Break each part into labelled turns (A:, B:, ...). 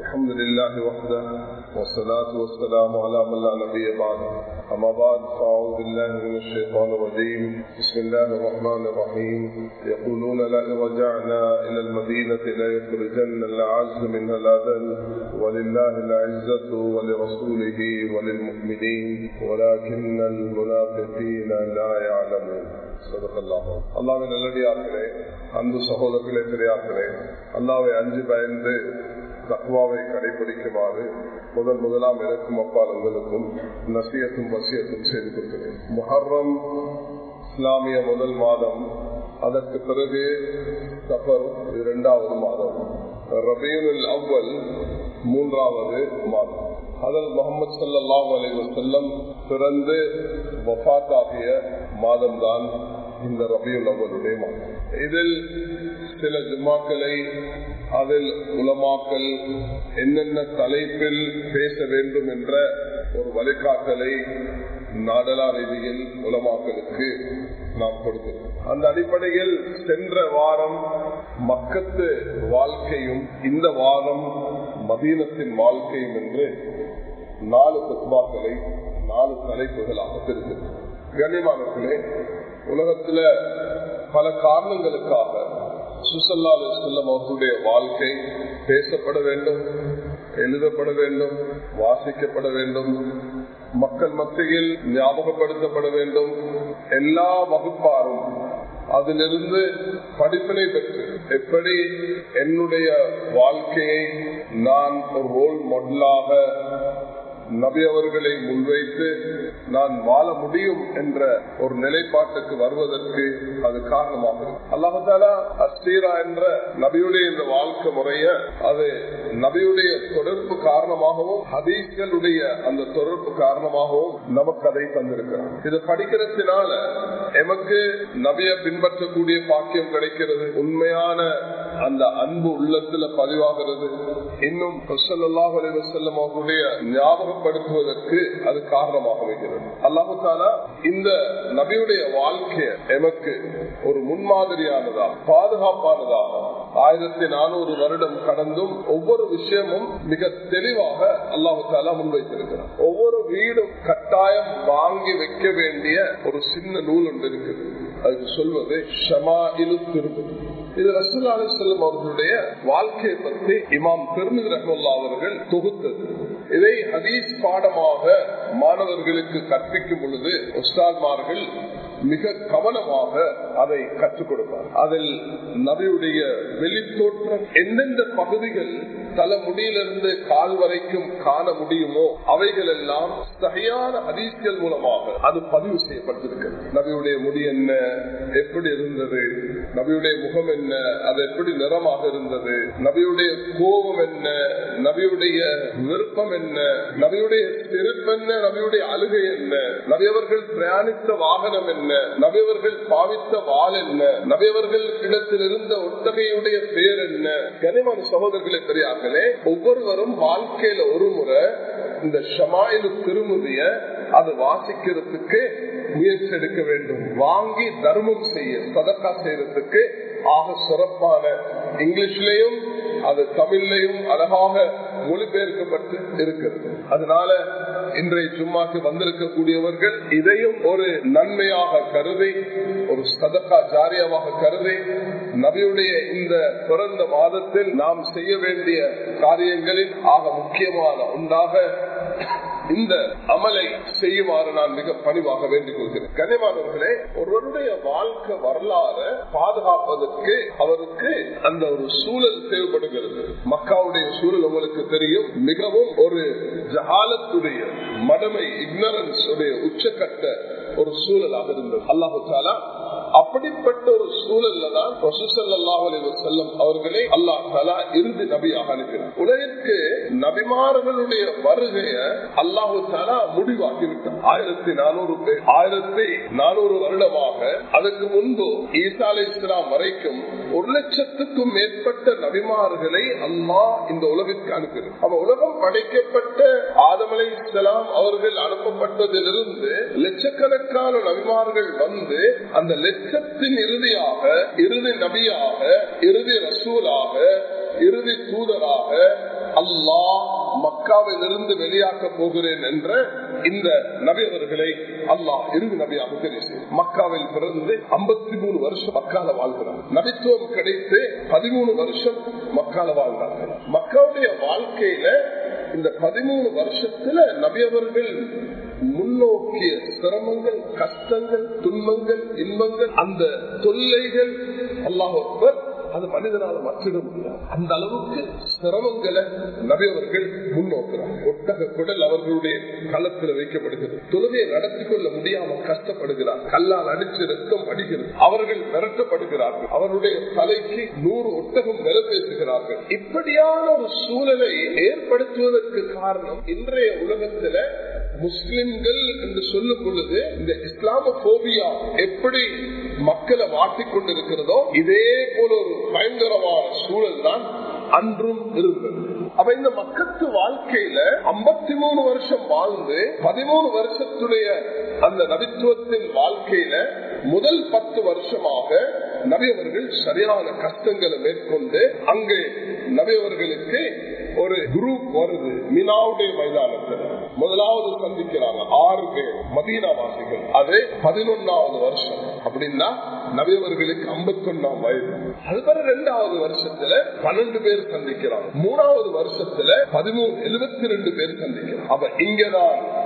A: الحمد لله وحده والصلاة والسلام على من لا نبي بعده أما بعد فأعوذ بالله من الشيطان الرجيم بسم الله الرحمن الرحيم يقولون لئن رجعنا إلى المدينة ليخرجن الأعز منها الأذل ولله العزة ولرسوله وللمؤمنين ولكن المنافقين لا يعلمون صدق الله அல்லாவின் நல்லடியார்களே அன்பு சகோதரர்களே பெரியார்களே அல்லாவை அஞ்சு பயந்து தக்குவாவை கடைபிடிக்குமாறு முதல் முதலாம் எனக்கும் அப்பால் உங்களுக்கும் நசியத்தும் வசியத்தும் செய்து கொடுக்கிறேன். முஹர்ரம் இஸ்லாமிய முதல் மாதம் அதற்கு பிறகு சஃபர் இரண்டாவது மாதம். ரபீனுல் அவ்வல் மூன்றாவது மாதம். அதில் முகமது சல்லாஹ் அலி வசல்லம் பிறந்து வஃத்தாகிய மாதம்தான் இந்த ரபியுல் அவ்வளுடைய மாதம். இதில் சில ஜும்மாக்களை அதில் உலமாக்கல் என்னென்ன தலைப்பில் பேச வேண்டும் என்ற ஒரு வழிகாட்டலை நாடலா ரீதியில் உலமாக்கலுக்கு நாம் கொடுத்தோம். அந்த அடிப்படையில் சென்ற வாரம் மக்கத்து வாழ்க்கையும் இந்த வாரம் மதீனத்தின் வாழ்க்கையும் என்று நாலு தத்வாக்களை நாலு தலைப்புகளாக பிரித்தது. கண்ணியமானவர்களே உலகத்துல பல காரணங்களுக்காக சுசல்லா செல்லம் அவர்களுடைய வாழ்க்கை பேசப்பட வேண்டும் எழுதப்பட வேண்டும் வாசிக்கப்பட வேண்டும் மக்கள் மத்தியில் ஞாபகப்படுத்தப்பட வேண்டும். எல்லா வகுப்பாரும் அதிலிருந்து படிப்பினை பெற்று எப்படி என்னுடைய வாழ்க்கையை நான் ஒரு ரோல் மாடலாக நபி அவர்களை முன்வைத்து நான் வாழ முடியும் என்ற ஒரு நிலைப்பாட்டுக்கு வருவதற்கு அது காரணமாகும் அல்லாஹாலா அஸ்தீரா என்ற நபியுடைய இந்த வாழ்க்கை முறைய அது நபியுடைய தொடர்பு காரணமாகவும் ஹதீஸ்களுடைய அந்த தொடர்பு காரணமாகவும் நமக்கு அதை தந்திருக்கிறார் இது படிக்கிறதுனால எமக்கு நபிய பின்பற்றக்கூடிய பாக்கியம் கிடைக்கிறது. உண்மையான அந்த அன்பு உள்ளத்துல பதிவாகிறது. இன்னும் செல்லம் ஞாபகம் ஞாபகப்படுத்துவதற்கு அது காரணமாக வைக்கிறது அல்லாஹு இந்த நபியுடைய வாழ்க்கைய எமக்கு ஒரு முன்மாதிரியானதா பாதுகாப்பானதா ஆயிரத்தி நானூறு வருடம் கடந்தும் ஒவ்வொரு விஷயமும் மிக தெளிவாக அல்லாஹு தாலா முன்வைத்திருக்கிறார். ஒவ்வொரு வீடும் கட்டாயம் வாங்கி வைக்க வேண்டிய ஒரு சின்ன நூல் ஒன்று இருக்குது. அதுக்கு சொல்வது ஷமாயிலு திருப்பதி இது ரசூல் அலி செல்லம் அவர்களுடைய வாழ்க்கையை பற்றி இமாம் பெருமிது அவர்கள் தொகுத்தது. இதை ஹதீஸ் பாடமாக மாணவர்களுக்கு கற்பிக்கும் பொழுது உஸ்தாத்மார்கள் மிக கவனமாக அதை கற்றுக் கொடுப்பார். அதில் நபியுடைய வெளித்தோற்றம் எந்தெந்த பகுதிகள் தலைமுடியிலிருந்து கால் வரைக்கும் காண முடியுமோ அவைகள் எல்லாம் சரியான ஹதீஸ்கள் மூலமாக அது பதிவு செய்யப்பட்டிருக்கிறது. நபியுடைய முடி என்ன? எப்படி இருந்தது? நபியுடைய முகம் என்ன? அது எப்படி நிறமாக இருந்தது? நபியுடைய கோபம் என்ன? நபியுடைய விருப்பம் என்ன? நபியுடைய செருப்பு என்ன? நபியுடைய அழுகை என்ன? நபியவர்கள் பிரயாணித்த வாகனம் என்ன? நபியவர்கள் பாவித்த வாள் என்ன? நபியவர்கள் இடத்தில் இருந்த ஒட்டகையுடைய பேர் என்ன? கனிமன் சகோதரர்களை பெரியார்களே ஒவ்வொருவரும் வாழ்க்கையில ஒரு முறை இந்த ஷமாயிலு திருமுதிய அது வாசிக்கிறதுக்கு முயற்சி எடுக்க வேண்டும். வாங்கி தர்மம் செய்ய சதக்கா செய்யறதுக்கு ஆக சிறப்பான இங்கிலீஷ்லயும் அது தமிழ்லையும் அழகாக மொழிபெயர்க்கப்பட்டு இருக்கிறது அதனால இன்றைய சும்மாக்கு வந்திருக்கக்கூடியவர்கள் இதையும் ஒரு நன்மையாக கருதி ஒரு சதக்கா ஜாரியாவாக கருதி நபியுடைய இந்த பிறந்த மாதத்தில் நாம் செய்ய வேண்டிய காரியங்களில் ஆக முக்கியமான ஒன்றாக இந்த அமலை செய்யுமாறு நான் மிக பணிவாக வேண்டிக் கொள்கிறேன். கனிமானவர்களே ஒருவருடைய வாழ்க்கை வரலாறு பாதுகாப்பதற்கு அவருக்கு அந்த ஒரு சூழல் தேவைப்படுகிறது. மக்காவுடைய சூழல் உங்களுக்கு தெரியும். மிகவும் ஒரு ஜகாலத்துடைய மடமை இக்னரன்ஸ் உடைய உச்சக்கட்ட ஒரு சூழலாக இருந்தது. அல்லாஹு அப்படிப்பட்ட ஒரு சூழல்ல தான் செல்லம் அவர்களை அல்லாஹ் தாலா நபியாக அனுப்பினார். உலகிற்கு நபிமார்களுடைய வருகைய அல்லாஹு தாலா முடிவாக்கிவிட்டார் ஆயிரத்தி நானூறு பேர் ஆயிரத்தி நானூறு வருடமாக அதற்கு முன்பு ஈசா அலி இஸ்லாம் வரைக்கும் ஒரு லட்சத்துக்கும் மேற்பட்ட நபிமார்களை அம்மா இந்த உலகிற்கு அனுப்பினார் அவ உலகம் படைக்கப்பட்ட ஆதமலை இஸ்லாம் அவர்கள் அனுப்பப்பட்டதிலிருந்து லட்சக்கணக்கான நபிமார்கள் வந்து அந்த லட்சத்தின் இறுதியாக இறுதி நபியாக இறுதி ரசூலாக இறுதி தூதராக அல்லாஹ் மக்காவிலிருந்து வெளியாக்க போகிறேன் என்ற இந்த நபியவர்களை அல்லாஹ் இறுதி நபியாக தெரிவித்து மக்காவில் பிறந்து ஐம்பத்தி மூணு வருஷம் மக்கால வாழ்கிறார். நபித்துவம் கிடைத்து பதிமூணு வருஷம் மக்கால வாழ்கிறார்கள் மக்காவுடைய வாழ்க்கையில இந்த பதிமூணு வருஷத்துல நபியவர்கள் முன்னோக்கிய சிரமங்கள் கஷ்டங்கள் துன்பங்கள் இன்பங்கள் அந்த தொல்லைகள் அல்லாஹ் அது மனிதனால மற்றிட முடியாது. அந்த அளவுக்கு சிரமங்களை நபியவர்கள் முன்னோக்கிறார். ஒட்டக குடல் அவர்களுடைய களத்தில் வைக்கப்படுகிறது. தொழுகையை நடத்தி கொள்ள முடியாமல் கஷ்டப்படுகிறார். கல்லால் அடிச்சு ரத்தம் அடிக்கிறது. அவர்கள் மிரட்டப்படுகிறார்கள். அவருடைய தலைக்கு நூறு ஒட்டகம் வில பேசுகிறார்கள் இப்படியான ஒரு சூழலை ஏற்படுத்துவதற்கு காரணம் இன்றைய உலகத்துல முஸ்லிம்கள் என்று சொல்லும் பொழுது இந்த இஸ்லாமோபியா எப்படி மக்களை மாற்றிக் கொண்டிருக்கிறதோ இதே போல ஒரு பயங்கரமான சூழல் தான் அன்றும் இருந்தது. அப்ப இந்த மக்கத்து வாழ்க்கையில ஐம்பத்தி மூணு வருஷம் வாழ்ந்து பதிமூணு வருஷத்துடைய அந்த நபித்துவத்தின் வாழ்க்கையில முதல் பத்து வருஷமாக நபியவர்கள் சரியான கஷ்டங்களை மேற்கொண்டு அங்கு நபியவர்களுக்கு ஒரு குரூப் வருது மினாவுடைய மைதானத்தில். முதலாவது சந்திக்கிறாங்க ஆறு பேர் மதீனாவாசிகள் அது பதினொன்னாவது வருஷம். அப்படின்னா நபியவர்களுக்கு ஐம்பத்தி ஒன்னாம் வயது. அதுபோல ரெண்டாவது வருஷத்துல பன்னெண்டு பேர் சந்திக்கிறாங்க மூணாவது வருஷத்துல பதிமூணு எழுபத்தி ரெண்டு பேர் சந்திக்கிறாங்க அப்ப இங்கதான்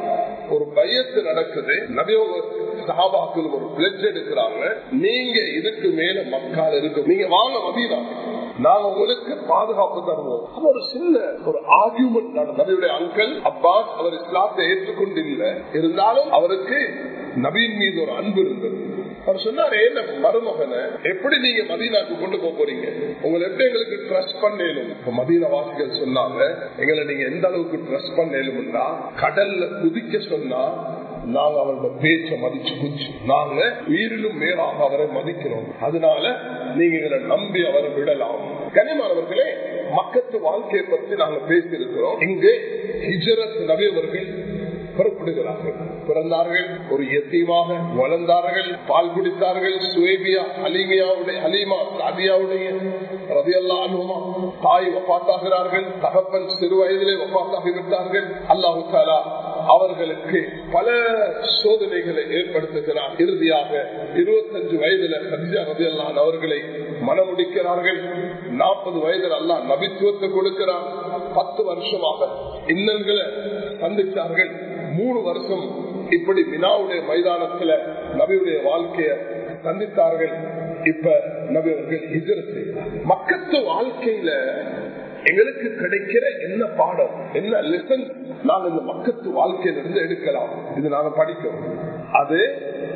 A: ஒரு பயத்து நடக்குது. நபியோக சகாபாக்கள் ஒரு பிளட்ஜ் எடுக்கிறாங்க. நீங்க இதுக்கு மேல மக்கள் இருக்கு. நீங்க வாங்க மதீனா நாங்க உங்களுக்கு பாதுகாப்பு தருவோம். ஒரு சின்ன ஒரு ஆர்கியூமெண்ட் நபியுடைய அங்கிள் அப்பாஸ் அவர் இஸ்லாத்தை ஏற்றுக்கொண்டு இருந்தாலும் அவருக்கு நபீன் மீது ஒரு அன்பு இருந்தது. அவர் சொன்னாரு என்ன மருமகனை எப்படி நீங்க மதீனாக்கு கொண்டு போக போறீங்க? உங்களை எப்படி எங்களுக்கு ட்ரஸ்ட் பண்ணேலும்? மதீன வாசிகள் சொன்னாங்க எங்களை நீங்க எந்த அளவுக்கு ட்ரஸ்ட் பண்ணேலும்னா கடல்ல குதிக்க சொன்னா நாங்க அவரோட பேச்ச மதிச்சு குச்சு நாங்க உயிரிலும் மேலாக அவரை மதிக்கிறோம். அதனால நீங்க இதை நம்பி அவரை விடலாம். கனிமானவர்களே மக்கத்து வாழ்க்கையை பற்றி நாங்க பேசியிருக்கிறோம். இங்கு ஹிஜரத் நபியவர்கள் புறப்படுகிறார்கள். பிறந்தார்கள். ஒரு எத்தீமாக வளர்ந்தார்கள். பால் குடித்தார்கள். சுவேபியா அலிமியாவுடைய அலிமா ராபியாவுடைய ரவியல்லா அனுமா தாய் ஒப்பாத்தாகிறார்கள் தகப்பன் சிறு வயதிலே ஒப்பாத்தாகி விட்டார்கள். அல்லாஹு தாலா அவர்களுக்கு பல சோதனைகளை ஏற்படுத்துகிறார். இறுதியாக இருபத்தஞ்சு வயதுல ஹதிஜா ரவி அல்லான் அவர்களை மனமுடிக்கிறார்கள். நாற்பது வயதில் அல்லா நபித்துவத்தை கொடுக்கிறார். பத்து வருஷமாக இன்னல்களை சந்திச்சார்கள். மூணு வருஷம் இப்படி வினாவுடைய மைதானத்துல நபியுடைய வாழ்க்கைய சந்தித்தார்கள். இப்ப நபி அவர்கள் மக்கத்து வாழ்க்கையில எங்களுக்கு கிடைக்கிற என்ன பாடம் என்ன லெசன் நாங்க இந்த மக்கத்து வாழ்க்கையில இருந்து எடுக்கலாம். இது நாங்க படிக்கிறோம். அது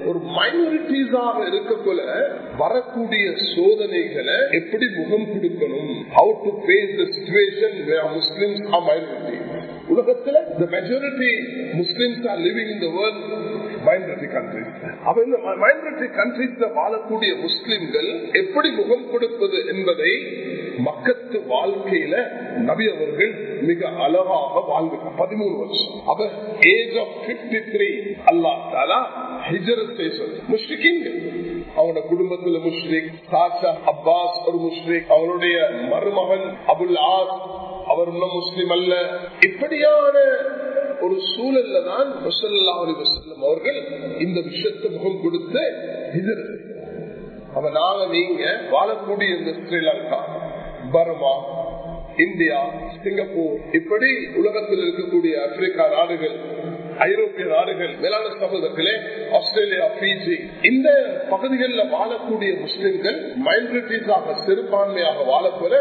A: ஒரு மைனாரிட்டிஸாக இருக்கக்குள்ள வரக்கூடிய சோதனைகளை எப்படி முகம் கொடுக்கணும்? How to face the Muslims are minority உலகத்துல the majority Muslims are living in the world minority countries அப்ப இந்த மைனாரிட்டி countries வாழக்கூடிய முஸ்லிம்கள் எப்படி முகம் கொடுப்பது என்பதை மக்கத்து வாழ்க்கையில நபி அவர்கள் மிக அழகாக வாழ்ந்து பதிமூணு வருஷம். அப்ப ஏஜ் ஆஃப் பிப்டி த்ரீ அல்லா தாலா முஸ்லிக்கிங்க குடும்பத்துல முஸ்லிக் சாச்சா அப்பாஸ் ஒரு முஸ்லிக் அவனுடைய மருமகன் அபுல் ஆஸ் அவர் இன்னும் முஸ்லிம் அல்ல. இப்படியான ஒரு சூழல்ல தான் அவர்கள் இந்த விஷயத்தை முகம் கொடுத்து அவ நாங்க நீங்க வாழக்கூடிய இந்த ஸ்ரீலங்கா பர்மா இந்தியா சிங்கப்பூர் இப்படி உலகத்தில் இருக்கக்கூடிய ஆப்பிரிக்கா நாடுகள் ஐரோப்பிய நாடுகள் மேலான சமூகத்திலே ஆஸ்திரேலியா பிஜி இந்த பகுதிகளில் வாழக்கூடிய முஸ்லிம்கள் மைனாரிட்டிஸாக சிறுபான்மையாக வாழப்பெற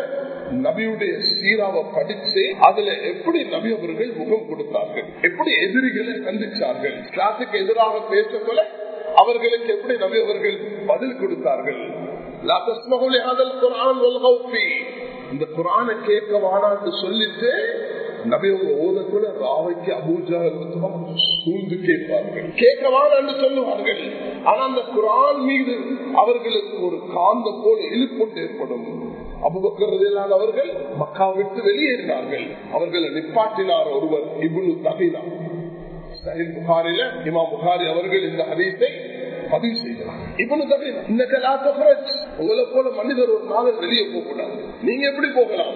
A: நபியுடைய சீராவை படிச்சு அதுல எப்படி நபி அவர்கள் முகம் கொடுத்தார்கள் எப்படி எதிரிகளை சந்திச்சார்கள் கிளாஸுக்கு எதிராக பேசக்கொள்ள அவர்களுக்கு எப்படி நபி அவர்கள் பதில் கொடுத்தார்கள் இந்த குரான கேட்க வாடான்னு சொல்லிட்டு நபியவங்க ராவைக்கு அபூஜா சூழ்ந்து கேட்பார்கள். சொல்லுவார்கள். ஆனா அந்த குரான் மீது அவர்களுக்கு ஒரு காந்த போல இழுப்பொண்டு ஏற்படும். அபுபக்கரதில்லாத அவர்கள் மக்கா விட்டு வெளியேறினார்கள். அவர்களை நிப்பாட்டினார் ஒருவர் இவ்வளவு தகைனா புகாரில இமா புகாரி அவர்கள் இந்த ஹதீஸை பதிவு உங்களை போல மனிதர் ஒரு நாள் வெளியே போக கூடாது நீங்க எப்படி போகலாம்?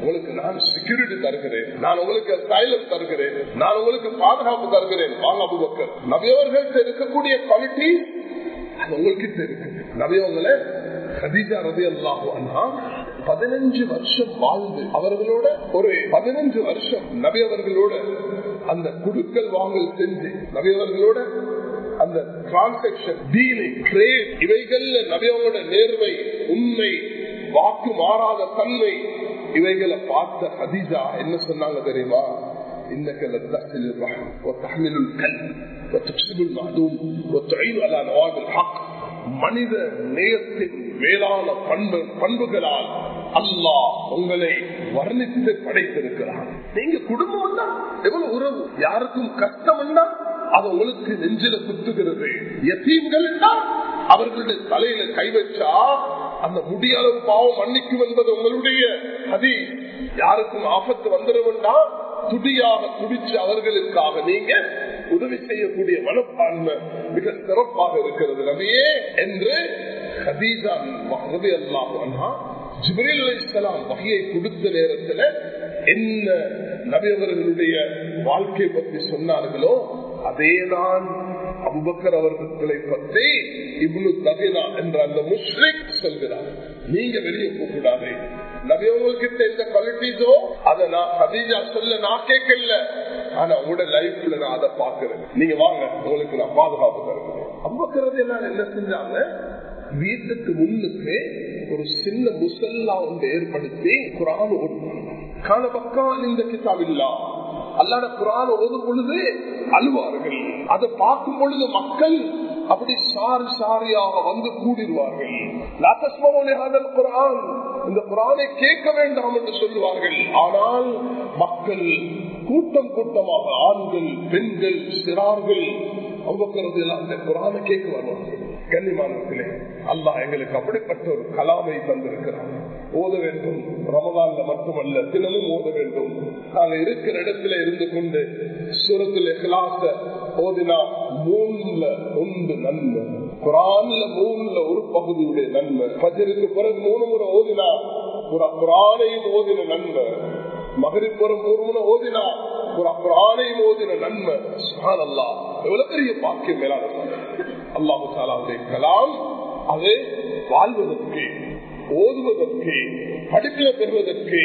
A: உங்களுக்கு நான் செக்யூரிட்டி தருகிறேன். நான் உங்களுக்கு சைலம் தருகிறேன். நான் உங்களுக்கு பாதுகாப்பு தருகிறேன். வாங்க அபுபக்கர். நபியவர்கள் இருக்கக்கூடிய குவாலிட்டி அது உங்களுக்கு இருக்கு. நபியவங்களை கதிஜா ரவி அல்லாஹா பதினஞ்சு வருஷம் வாழ்ந்து அவர்களோட ஒரு பதினஞ்சு வருஷம் நபி அவர்களோட அந்த குடுக்கல் வாங்கல் செஞ்சு நபி அவர்களோட அந்த டிரான்சாக்சன் டீலிங் ட்ரேட் இவைகள்ல நபியவங்களோட நேர்மை உண்மை வாக்கு மாறாத தன்மை இவைகளை பார்த்த ஹதீஜா என்ன சொன்னாங்க தெரியுமா انك لتحمل الرحم وتحمل الكلب وتكسب المعدوم وتعين على نواب الحق மனித நேயத்தின் மேலான பண்பு பண்புகளால் அல்லாஹ் உங்களை வர்ணித்து படைத்திருக்கிறான். நீங்க குடும்பம் எவ்வளவு உறவு? யாருக்கும் கஷ்டம் அது உங்களுக்கு நெஞ்சில குத்துகிறது. எத்தீம்கள் அவர்களுடைய தலையில கை வச்சா அந்த முடியளவு பாவம் மன்னிக்கும் என்பது உங்களுடைய அதி யாருக்கும் ஆபத்து வந்துடும்னா துடியாக துடிச்சு அவர்களுக்காக நீங்க உதவி செய்யக்கூடிய மனப்பான்மை மிக சிறப்பாக இருக்கிறது. நபியே என்று ஹதீஜா மகதி அல்லாஹ் ஜிப்ரீல் அலிஸ்லாம் வகையை கொடுத்த நேரத்துல என்ன நபியவர்களுடைய வாழ்க்கை பற்றி சொன்னார்களோ அதேதான் அபுபக்கர் அவர்களை பற்றி இவ்வளவு தகினா என்ற அந்த முஸ்லிக் சொல்கிறார். நீங்க வெளியே போக கூடாது நபியவங்ககிட்ட எந்த குவாலிட்டிஸோ அதை நான் கதீஜா சொல்ல நான் கேட்கல. ஆனா உங்களோட லைஃப்ல நான் அதை பாக்குறேன் நீங்க வாங்க உங்களுக்கு நான் பாதுகாப்பு தருகிறேன். அபுபக்கர் என்ன செஞ்சாங்க? வீட்டுக்கு முன்னுக்கு ஒரு சின்ன முசல்லா ஒன்று ஏற்படுத்தி குரான் கால பக்கம் இந்த கிதாப் அல்லாத குரான் ஓதும் பொழுது அழுவார்கள். அதை பார்க்கும் பொழுது மக்கள் அப்படி சாரி சாரியாக வந்து கூடிடுவார்கள். குரான். இந்த குரானை கேட்க வேண்டாம் என்று சொல்லுவார்கள். ஆனால் மக்கள் கூட்டம் கூட்டமாக ஆண்கள் பெண்கள் சிறார்கள் அவங்க எல்லாம் அந்த குரானை கேட்க வருவார்கள் அல்லாஹ் எங்களுக்கு அப்படிப்பட்ட ஒரு கலாமை தந்திருக்கிறார் ஓத வேண்டும். ரமதான்ல மட்டுமல்ல தினமும் ஓத வேண்டும். நாங்க இருக்கிற இடத்துல இருந்து கொண்டு சுரத்துல கிளாஸ ஓதினா மூணுல ஒன்று நன்மை. குரான்ல மூணுல ஒரு பகுதியுடைய நன்மை. பஜருக்கு பிறகு மூணு முறை ஓதினா ஒரு குரானையும் ஓதின நன்மை. மகரிப்புறம் மூணு முறை ஓதினா ஒரு குரானையும் ஓதின நன்மை. சுகான் எவ்வளவு பெரிய பாக்கியம் மேலான அல்லாஹு சாலாவுடைய கலாம் அது வாழ்வதற்கு ஓதுவதற்கு படிப்பில பெறுவதற்கு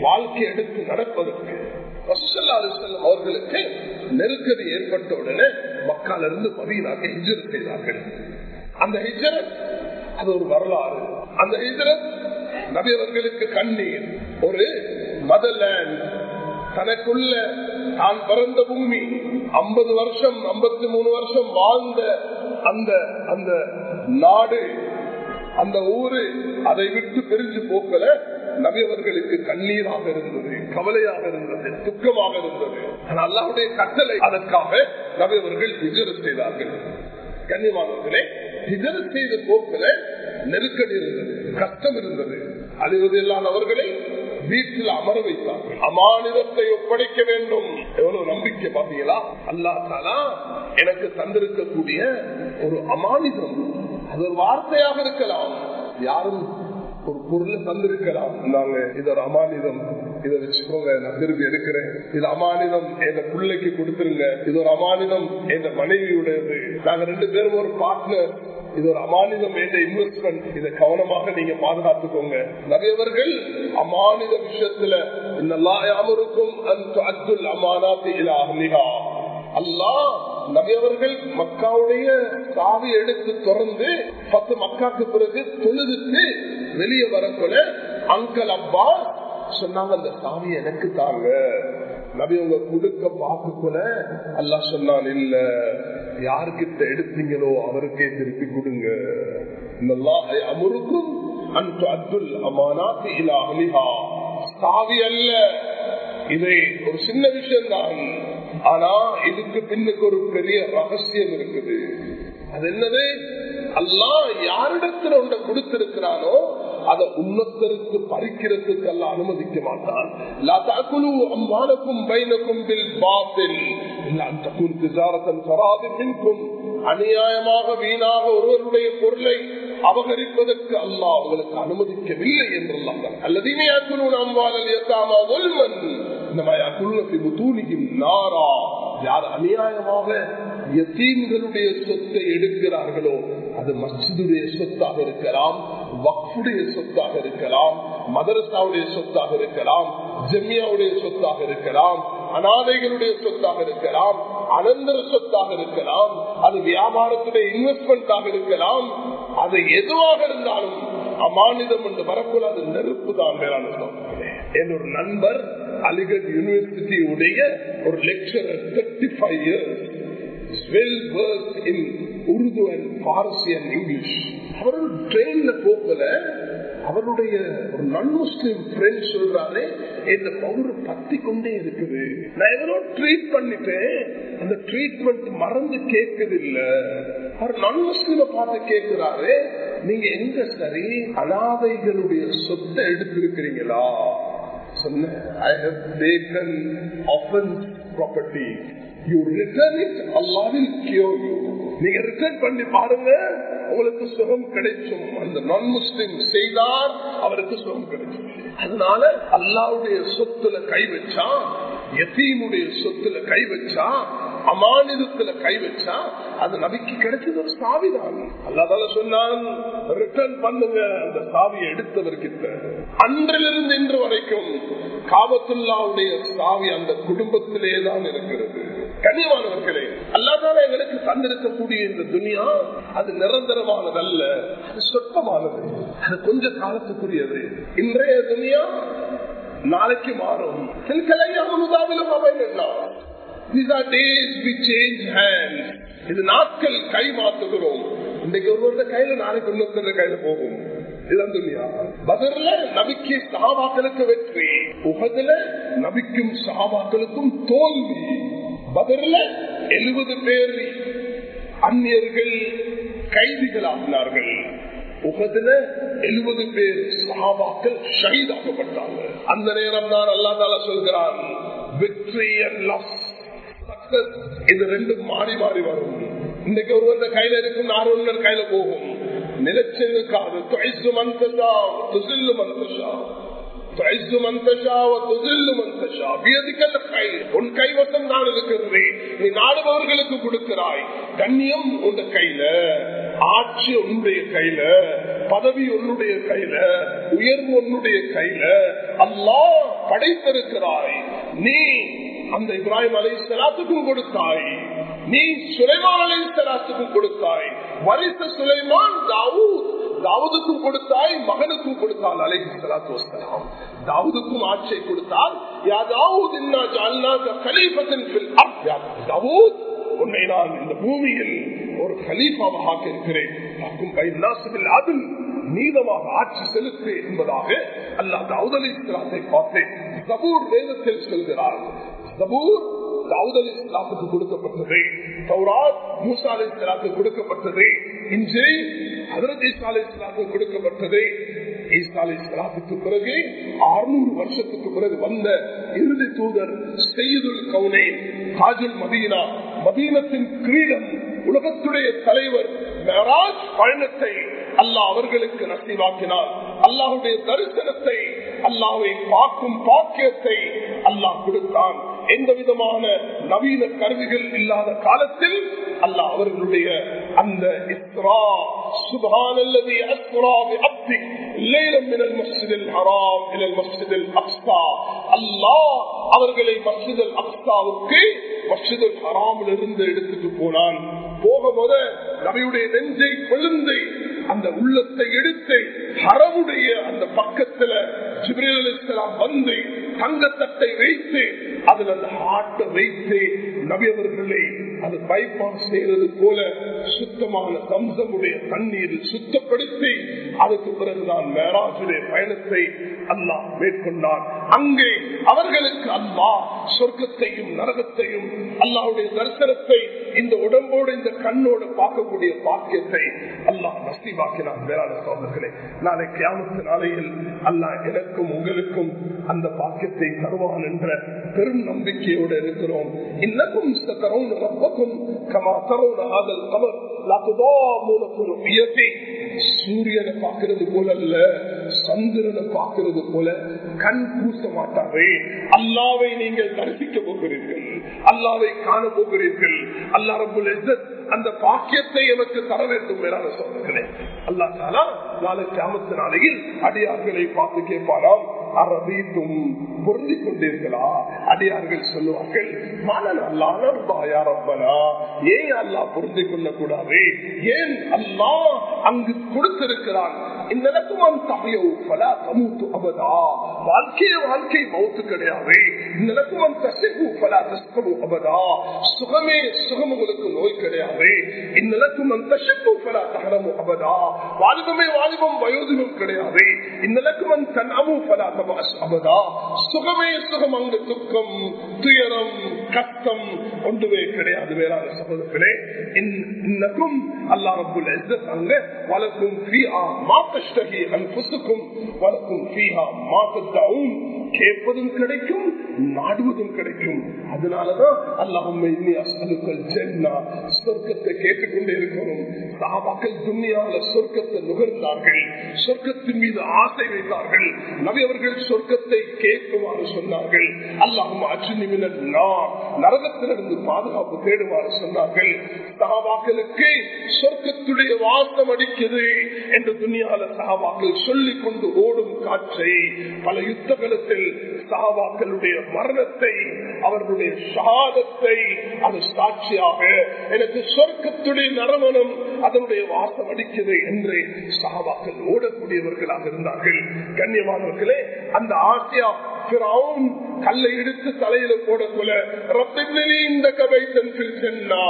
A: வாழ்க்கை எடுத்து நடப்பதற்கு. அவர்களுக்கு நெருக்கடி ஏற்பட்ட உடனே மக்கள் இருந்து மதியனாக ஹிஜர் செய்தார்கள். அந்த ஹிஜரத் அது ஒரு வரலாறு. அந்த ஹிஜரத் நபி அவர்களுக்கு கண்ணீர் ஒரு மதர்லேண்ட் தனக்குள்ள தான் பிறந்த பூமி ஐம்பது வருஷம் ஐம்பத்தி மூணு வருஷம் வாழ்ந்த அந்த அந்த நாடு அந்த ஊரு அதை விட்டு பிரிஞ்சு போக்கல. நபியவர்களுக்கு கண்ணீராக இருந்தது கவலையாக இருந்தது துக்கமாக இருந்தது. அல்லாவுடைய கட்டளை அதற்காக நபியவர்கள் ஹிஜரத் செய்தார்கள். கண்ணியமானவர்களே ஹிஜரத் செய்த போக்கில நெருக்கடி இருந்தது கஷ்டம் இருந்தது. அழிவது இல்லாதவர்களை வீட்டில் அமர வைத்தார்கள் அமானிதத்தை ஒப்படைக்க வேண்டும். எவ்வளவு நம்பிக்கை பாத்தீங்களா? அல்லா தாலா எனக்கு தந்திருக்கக்கூடிய ஒரு அமானிதம். அது ஒரு வார்த்தையாக இருக்கலாம். யாரும் ஒரு பொருளை தந்திருக்கலாம். நாங்க இது ஒரு அமானிதம். இதை வச்சுக்கோங்க நான் திருப்பி எடுக்கிறேன். இது அமானிதம். என் பிள்ளைக்கு கொடுத்துருங்க. இது ஒரு அமானிதம். என் மனைவியுடையது. நாங்க ரெண்டு பேரும் ஒரு பார்ட்னர் இது ஒரு அமானிதம் என்ற இன்வெஸ்ட்மெண்ட் இதை கவனமாக நீங்க பாதுகாத்துக்கோங்க. நிறையவர்கள் அமானித விஷயத்துல இந்த அந்த அப்துல் அமானா இலாஹ்லிஹா அல்லாஹ் நபியவர்கள் மக்காவுடைய காவி எடுத்து திறந்து பத்து மக்காக்கு பிறகு தொழுதுக்கு வெளியே வரக்குள்ள அங்கல் அப்பா சொன்னாங்க அந்த சாவி எனக்கு தாங்க. நபி உங்க கொடுக்க பார்க்கக்குள்ள அல்லா சொன்னான் இல்ல யாருக்கிட்ட எடுத்தீங்களோ அவருக்கே திருப்பி கொடுங்க. அமருக்கும் அந்த அப்துல் இலா அலிஹா சாவி அல்ல. இதை ஒரு சின்ன விஷயம் தான் ஆனா இதுக்கு பின்னுக்கு ஒரு பெரிய ரகசியம் இருக்குது. அது என்னது? அல்லா யாரிடத்துல ஒன்றை கொடுத்திருக்கிறானோ அதை உன்னத்தருக்கு பறிக்கிறதுக்கு அல்ல அனுமதிக்க மாட்டான். பைனக்கும் அநியாயமாக வீணாக ஒருவருடைய பொருளை அபகரிப்பதற்கு அல்லா அவர்களுக்கு அனுமதிக்கவில்லை என்றெல்லாம் அல்லதீனே நாரா. யார் அநியாயமாக எத்தீம்களுடைய சொத்தை எடுக்கிறார்களோ அது மசிதுடைய சொத்தாக இருக்கலாம் வக்ஃபுடைய சொத்தாக இருக்கலாம் மதரசாவுடைய சொத்தாக இருக்கலாம் ஜெமியாவுடைய சொத்தாக இருக்கலாம் அனாதைகளுடைய சொத்தாக இருக்கலாம் அனந்தர சொத்தாக இருக்கலாம் அது வியாபாரத்துடைய இன்வெஸ்ட்மெண்டாக இருக்கலாம் அது எதுவாக இருந்தாலும் அமானிதம் என்று வரக்கூடாது அது நெருப்பு தான் மேலான என் ஒரு நண்பர் அலிகட் யூனிவர்சிட்டியுடைய ஒரு lecturer thirty five years well verse in Urdu and Farsi and English அவர் ட்ரெயின்ல போக்கல அவருடைய ஒரு நன்முஸ்லிம் ஃப்ரெண்ட் சொல்றாரு இந்த பவுரு பத்தி கொண்டே இருக்குது. நான் எவ்வளோ ட்ரீட் பண்ணிட்டேன். அந்த ட்ரீட்மெண்ட் மறந்து கேட்குது இல்ல அவர் நன்முஸ்லிம பார்த்து கேட்கிறாரு நீங்க எங்க சரி? அனாதைகளுடைய சொத்தை எடுத்திருக்கிறீங்களா? சொன்ன I have taken orphans properties you return it அல்லா நீங்க ரிட்டர்ன் பண்ணி பாருங்க உங்களுக்கு சுகம் கிடைக்கும். அந்த நான் முஸ்லிம் செய்தார் அவருக்கு சுகம் கிடைக்கும். அதனால அல்லாவுடைய சொத்துல கை வச்சா எத்தீமுடைய சொத்துல கை வச்சா அமானிதத்துல கை வச்சா அது நபிக்கு கிடைச்சது ஒரு சாவிதான் அல்லாதால சொன்னான் ரிட்டர்ன் பண்ணுங்க. அந்த சாவியை எடுத்தவர்கிட்ட. அன்றிலிருந்து இன்று வரைக்கும் காபத்துல்லாவுடைய சாவி அந்த குடும்பத்திலே தான் இருக்கிறது. கனிவானவர்களே அல்லாதால எங்களுக்கு தந்திருக்கக்கூடிய இந்த துனியா அது நிரந்தரமானதல்ல அது சொற்பமானது அது கொஞ்ச காலத்துக்குரியது. இன்றைய துனியா நாளைக்கு மாறும். இது நாட்கள் கை மாத்துகிறோம் இன்னைக்கு ஒருவருடைய கையில நாளைக்கு இன்னொருத்தர கையில போகும். நபிக்கு சகாபாக்களுக்கு வெற்றி உகதுல நபிக்கும் சகாபாக்களுக்கும் தோல்வி பதர்ல எழுபது பேர் அந்நியர்கள் கைதிகளாகினார்கள் உகதுல எழுபது பேர் சகாபாக்கள் ஷகிதாக்கப்பட்டாங்க அந்த நேரம் தான் அல்லா தால சொல்கிறான் வெற்றி இது ரெண்டும் மாறி மாறி வரும். இன்னைக்கு ஒருவர் கையில இருக்கும் ஆர்வலர் கையில போகும். நிலச்செங்குக்காது துவைசு மந்தஷா துசில்லு மந்தஷா உன் கைவசம் தான் இருக்கிறது நீ நாடுபவர்களுக்கு கொடுக்கிறாய். கண்ணியம் உன் கையில ஆட்சி உன்னுடைய கையில பதவி உன்னுடைய கையில உயர்வு உன்னுடைய கையில. அல்லா படைத்திருக்கிறாய். நீ அந்த இப்ராஹிம் அலை சலாத்துக்கும் கொடுத்தாய். நீ சுலைமான் அலை சலாத்துக்கும் கொடுத்தாய். வரிச சுலைமான் தாவூத். தாவூதுக்கும் கொடுத்தாய் மகனுக்கும் கொடுத்தால் அலை சலாத்து வசலாம் தாவூதுக்கும் ஆட்சியை கொடுத்தால் யா தாவூத் இன்னா கலீபத்தின் தாவூத் உன்னை நான் இந்த பூமியில் ஒரு கலீஃபாவாக இருக்கிறேன் நீதமாக ஆட்சி செலுத்து என்பதாக அல்லா தாவூத் அலி இஸ்லாத்தை பார்த்தேன் சபூர் வேதத்தில் சொல்கிறார். சபூர் தாவூத் அலி கொடுக்கப்பட்டது. சௌராத் மூசா அலி கொடுக்கப்பட்டது. இன்று ஹதரத் ஈசா அலி கொடுக்கப்பட்டது. ஈசா அலி பிறகு அறுநூறு வருஷத்துக்கு பிறகு வந்த இறுதி தூதர் செய்யுதுல் கவுனே தாஜுல் மதீனா. மதீனத்தின் கிரீடம் உலகத்துடைய தலைவர் மெராஜ் பயணத்தை அல்லாஹ் அவர்களுக்கு நசீவாக்கினார். அல்லாஹுடைய தரிசனத்தை அல்லாஹை பார்க்கும் பாக்கியத்தை அல்லாஹ் கொடுத்தான். எந்த விதமான நவீன கருவிகள் இல்லாத காலத்தில் அல்லாஹ் அவர்களுடைய அந்த இஸ்ரா சுபான் அல்லது அஸ்ரா بأبدك ليلا من المسجد الحرام إلى المسجد الأقصى அல்லாஹ் அவர்களை மஸ்ஜித் அல் அக்சாவுக்கு மஸ்ஜித் அல் ஹராமில் இருந்து எடுத்துட்டு போனான் போகும்போது நபியுடைய நெஞ்சை கொழுந்து அந்த உள்ளத்தை எடுத்து ஹரவுடைய அந்த பக்கத்துல ஜிப்ரேல் வந்து தங்கத்தட்டை வைத்து அதுல அந்த ஹார்ட்டை வைத்து நபியவர்களை அது பைபாஸ் செய்வது போல சுத்தமான தம்சமுடைய தண்ணீர் சுத்தப்படுத்தி அதுக்கு பிறகுதான் மேராஜுடைய பயணத்தை அல்லாஹ் மேற்கொண்டார். அங்கே அவர்களுக்கு அல்லாஹ் சொர்க்கத்தையும் நரகத்தையும் அல்லாவுடைய தரிசனத்தை இந்த உடம்போடு இந்த கண்ணோடு பார்க்கக்கூடிய பாக்கியத்தை அல்லாஹ் நசீவாக்கினார் வேளாண் சோதர்களே நாளை கியாமத்து நாளையில் அல்லாஹ் எனக்கும் உங்களுக்கும் அந்த பாக்கியத்தை தருவான் என்ற பெரும் நம்பிக்கையோடு இருக்கிறோம். இன்னக்கும் ரொம்ப ரப்பக்கும் கமா தரவுன ஆதல் கமர் لا تضامون في رؤيته சூரியனை பார்க்கிறது போல அல்ல சந்திரனை பார்க்கிறது போல கண் பூச மாட்டாரே அல்லாவை நீங்கள் தரிசிக்க போகிறீர்கள் அல்லாவை காண போகிறீர்கள் அல்லா ரபுல் அந்த பாக்கியத்தை எனக்கு தர வேண்டும் மேலான சொல்லுகிறேன் அல்லா தாலா நாளைக்கு அமத்து நாளையில் அடியார்களை பார்த்து கேட்பாராம் அரபீத்தும் பொருந்தி கொண்டீர்களா அடியார்கள் சொல்லுவார்கள் மனன் அல்லாஹா ஏன் அல்லா பொருந்தி கொள்ள ஏன் அல்லா அங்கு கொடுத்திருக்கிறான்? இந்நிலக்கும் பல சமூத்து அபதா. வாழ்க்கைய வாழ்க்கை மௌத்து கிடையாது. இந்நிலக்கும் தசிப்பு பல தஸ்கமு அபதா. சுகமே சுகம் உங்களுக்கு நோய் கிடையாது. இந்நிலக்கும் தசிப்பு பல தகரமு அபதா. வாலிபமே வாலிபம் வயோதிபம் கிடையாது. இந்நிலக்கும் தன் அமு பல அபதா சுகமே சுகம் அங்கு துக்கம் துயரம் கஷ்டம் ஒன்றுமே கிடையாது வேறான சகோதரர்களே இன்னக்கும் அல்லா ரபுல் அங்க வளர்க்கும் மாத்தஷ்டகி அன்புசுக்கும் வளர்க்கும் மாத்தத்தாவும் கேட்பதும் கிடைக்கும் நாடுவதும் கிடைக்கும். அதனாலதான் அல்லாஹம் அசலுக்கள் சென்னா சொர்க்கத்தை கேட்டுக்கொண்டே இருக்கணும். சாபாக்கள் துணியால சொர்க்கத்தை நுகர்ந்தார்கள். சொர்க்கத்தின் மீது ஆசை வைத்தார்கள். நபி அவர்கள் சொர்க்கத்தை கேட்குமாறு சொன்னார்கள். அல்லாஹும் அச்சுநிமினர் நரகத்திலிருந்து பாதுகாப்பு தேடுமாறு சொன்னார்கள். சகாபாக்களுக்கு சொர்க்கத்துடைய வாசம் அடிக்கிறது என்று துணியால சகாபாக்கள் சொல்லிக் கொண்டு ஓடும் காற்றை பல யுத்தகலத்தில் சகாபாக்களுடைய மரணத்தை அவர்களுடைய சாதத்தை அது சாட்சியாக எனக்கு சொர்க்கத்துடைய நரமணம் அதனுடைய வாசம் அடிக்கிறது என்று சகாபாக்கள் ஓடக்கூடியவர்களாக இருந்தார்கள். கண்ணியமானவர்களே அந்த ஆசியா கல்லை எடுத்து தலையில போடக்குள்ள இந்த கதை சென்னா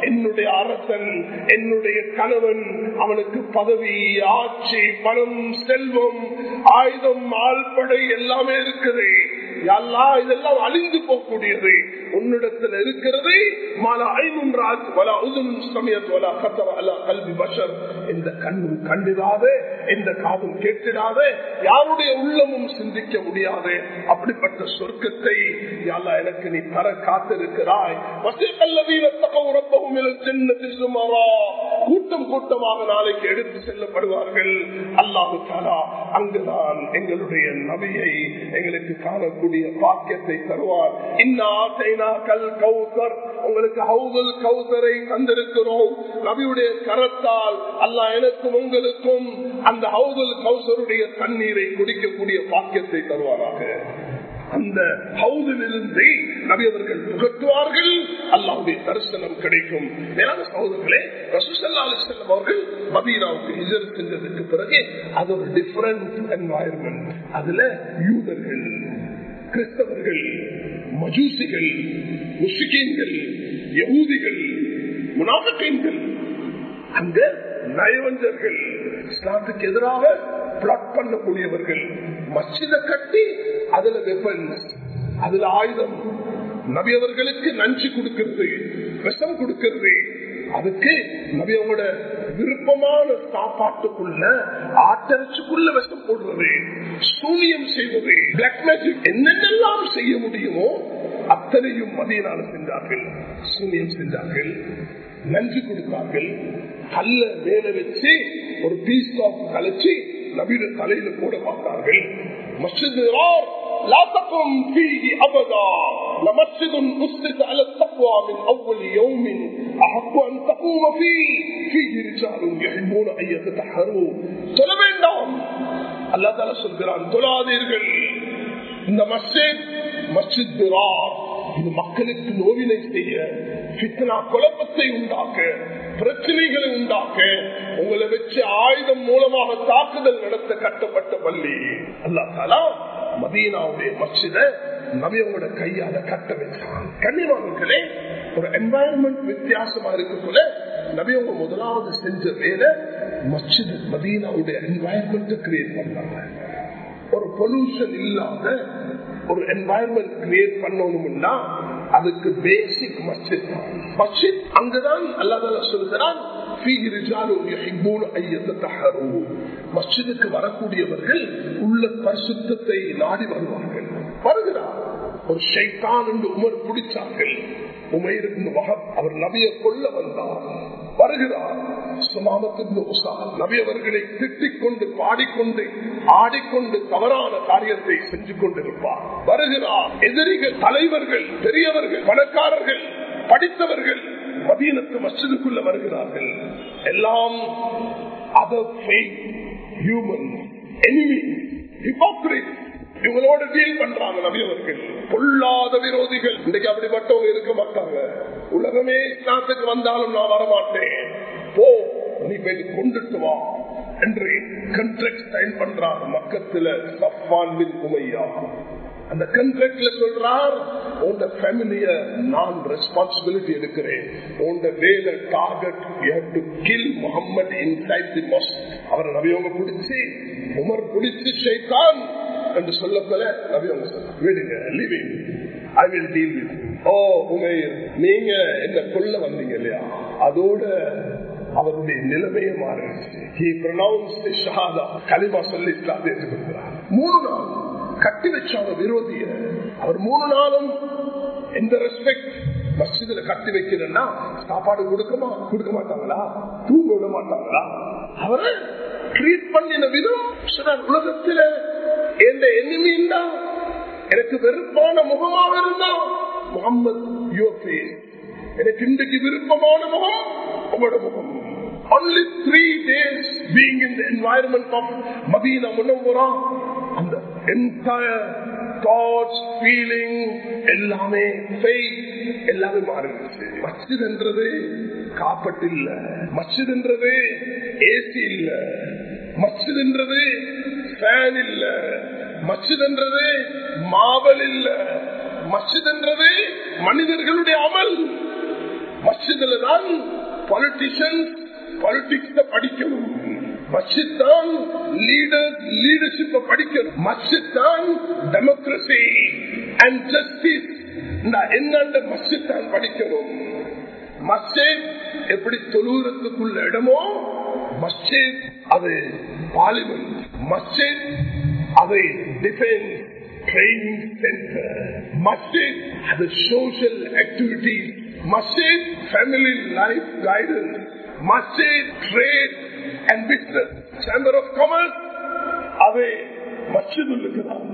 A: என்னுடைய அரசன் என்னுடைய கணவன் அவனுக்கு பதவி ஆட்சி பணம் செல்வம் ஆயுதம் ஆள்படை எல்லாமே இருக்குது. இதெல்லாம் அழிந்து போகக்கூடியது. உன்னிடத்தில் இருக்கிறது மாலா ஐநூன்றாஜ் வலா சமயத் வலா கத்தர அலா கல்வி பஷர். இந்த கண்ணும் கண்டிடாத இந்த காதும் கேட்டிடாத யாருடைய உள்ளமும் சிந்திக்க முடியாது. அப்படிப்பட்ட சொர்க்கத்தை யாரா எனக்கு நீ தர காத்திருக்கிறாய். கூட்டம் கூட்டமாக நாளைக்கு எடுத்து செல்லப்படுவார்கள். அல்லாஹு தாலா அங்குதான் எங்களுடைய நபியை எங்களுக்கு காணக்கூடிய உங்களுடைய பாக்கியத்தை தருவார். உங்களுக்கு ஹவுதல் கௌசரை தந்திருக்கிறோம். நபியுடைய கரத்தால் அல்லா எனக்கும் உங்களுக்கும் அந்த ஹவுதல் கௌசருடைய தண்ணீரை குடிக்கக்கூடிய பாக்கியத்தை தருவாராக. அந்த ஹவுதிலிருந்து நபி அவர்கள் புகட்டுவார்கள் அல்லாவுடைய தரிசனம் கிடைக்கும். மேலான சகோதரர்களே ரசூசல்லா அலிஸ்லாம் அவர்கள் மதீனாவுக்கு இஜர் சென்றதுக்கு பிறகு அது ஒரு டிஃபரண்ட் என்வாயர்மெண்ட் அதுல யூதர்கள் கிறிஸ்தவர்கள் மஜூசிகள் முஸ்லிம்கள் யகூதிகள் முனாஃபிகள் அங்க நயவஞ்சர்கள் இஸ்லாத்துக்கு எதிராக பிளாட் பண்ணக்கூடியவர்கள் மஸ்ஜித கட்டி அதுல வெப்பன்ஸ் அதுல ஆயுதம் நபி அவர்களுக்கு நஞ்சு கொடுக்கிறது விஷம் கொடுக்கிறது அதுக்கு நபியோட விருப்பமான சாப்பாட்டுக்குள்ள ஆட்டரிச்சுக்குள்ள விஷம் போடுறது சூனியம் செய்வது பிளாக் மேஜிக் என்னென்னலாம் செய்ய முடியுமோ அத்தனையும் மதியனால செஞ்சார்கள். சூனியம் செஞ்சார்கள் நஞ்சு கொடுத்தார்கள். கல்ல மேல வச்சு ஒரு பீஸ் ஆஃப் கலைச்சு நவீன தலையில போட பார்த்தார்கள். மஸ்ஜித் لا تقم فيه أبدا لمسجد أسس على التقوى من أول يوم أحق أن تقوم فيه فيه رجال يحبون أن يتطهروا சொல்ல வேண்டாம் அல்லா தால சொல்கிறான் தொழாதீர்கள் இந்த மஸ்ஜித் மஸ்ஜித் இது மக்களுக்கு நோவினை செய்ய சித்தனா குழப்பத்தை உண்டாக்க பிரச்சனைகளை உண்டாக்க உங்களை வச்சு ஆயுதம் மூலமாக தாக்குதல் நடத்த கட்டப்பட்ட பள்ளி. அல்லா தாலா மதீனாவுடைய மச்சித நபியோட கையால கட்ட வச்சான் கண்ணியமானவர்களே ஒரு என்வாயன்மெண்ட் வித்தியாசமா இருக்கக்குள்ள நபியவங்க முதலாவது செஞ்ச வேலை மச்சித் மதீனாவுடைய என்வாயன்மெண்ட் கிரியேட் பண்ணாங்க. ஒரு பொல்யூஷன் இல்லாத ஒரு என்வாயன்மெண்ட் கிரியேட் பண்ணணும்னா அதுக்கு பேசிக் மஸ்ஜித் மஸ்ஜித் அங்கதான் அல்லாத சொல்கிறான் மஸ்ஜிதுக்கு வரக்கூடியவர்கள் உள்ள பரிசுத்தத்தை நாடி வருவார்கள். வருகிறார். ஒரு ஷைத்தான் என்று உமர் பிடிச்சார்கள். உமைர் வகம் அவர் நபியை கொல்ல வந்தார். வருகிறார். சுமாமத்தின் நபி திட்டிக் கொண்டு பாடிக்கொண்டு ஆடிக்கொண்டு தவறான காரியத்தை செஞ்சு கொண்டிருப்பார் வருகிறார். எதிரிகள் தலைவர்கள் பெரியவர்கள் பணக்காரர்கள் படித்தவர்கள் மதீனத்து மசிதுக்குள்ள வருகிறார்கள். எல்லாம் அதர் ஹியூமன் எனிமி ஹிபோக்ரிட் இவங்களோட டீல் பண்றாங்க நபியவர்கள் பொல்லாத விரோதிகள். இன்றைக்கு அப்படிப்பட்டவங்க இருக்க மாட்டாங்க. உலகமே இஸ்லாத்துக்கு வந்தாலும் நான் வரமாட்டேன். போ நீ போய் கொண்டுட்டு வா என்று கண்ட்ராக்ட் சைன் பண்றார் மக்கத்துல சஃபான் பின் உமையா. அந்த கண்ட்ராக்ட்ல சொல்றார் உங்க ஃபேமிலிய நான் ரெஸ்பான்சிபிலிட்டி எடுக்கிறேன். உங்க வேலை target to kill Muhammad inside the must அவரை நபியவங்க பிடிச்சி உமர் பிடிச்சி செய்தான் என்று சொல்லப்போல நபியவங்க சொல்ல விடுங்க living I will deal with oh Umair நீங்க என்ன கொல்ல வந்தீங்க இல்லையா? அதோட அவருடைய நிலைமையே மாறிடுச்சு. கலிமா சொல்லி ஏற்றுக்கொள்கிறார். மூணு நாள் கட்டி வச்சாங்க விரோதிய அவர் மூணு நாளும் எந்த ரெஸ்பெக்ட் மசிதில கட்டி வைக்கிறேன்னா சாப்பாடு கொடுக்கமா கொடுக்க மாட்டாங்களா? தூங்க விட மாட்டாங்களா? அவரை ட்ரீட் பண்ணின விதம் உலகத்துல எந்த எண்ணிமீண்டா எனக்கு வெறுப்பான முகமாக இருந்தா முகமது யோபே எனக்கு இன்றைக்கு விருப்பமான முகம் உங்களோட முகம். Only three days being in the environment of Madina Munawwara and the entire thoughts feeling எல்லாமே faith எல்லாமே மாறிடுச்சு. மஸ்ஜித் என்றது காப்பட்டு இல்ல மஸ்ஜித் என்றது ஏசி இல்ல. மஸ்ஜித் என்றது ஃபேன் இல்ல. மஸ்ஜித் மாவல் இல்ல. மஸ்ஜித் மனிதர்களுடைய அமல். மஸ்ஜிதுல தான் பாலிட்டிஷியன்ஸ் பாலிடிக்ஸ் படிக்கணும். மஸ்ஜித் தான் லீடர் லீடர்ஷிப் படிக்கணும். மஸ்ஜித் தான் டெமோக்ரஸி அண்ட் ஜஸ்டிஸ் என்னண்ட மஸ்ஜித் தான் படிக்கணும். மஸ்ஜித் எப்படி தொழுகிறதுக்குள்ள இடமோ மஸ்ஜித் அது பார்லிமெண்ட் மஸ்ஜித் அதை டிஃபென்ஸ் ட்ரைனிங் சென்டர் மஸ்ஜித் அது சோசியல் ஆக்டிவிட்டிஸ் மஸ்ஜித் family life guidance Masjid trade and business chamber of commerce அவை மஸ்ஜிதுல்லுக்கு தான்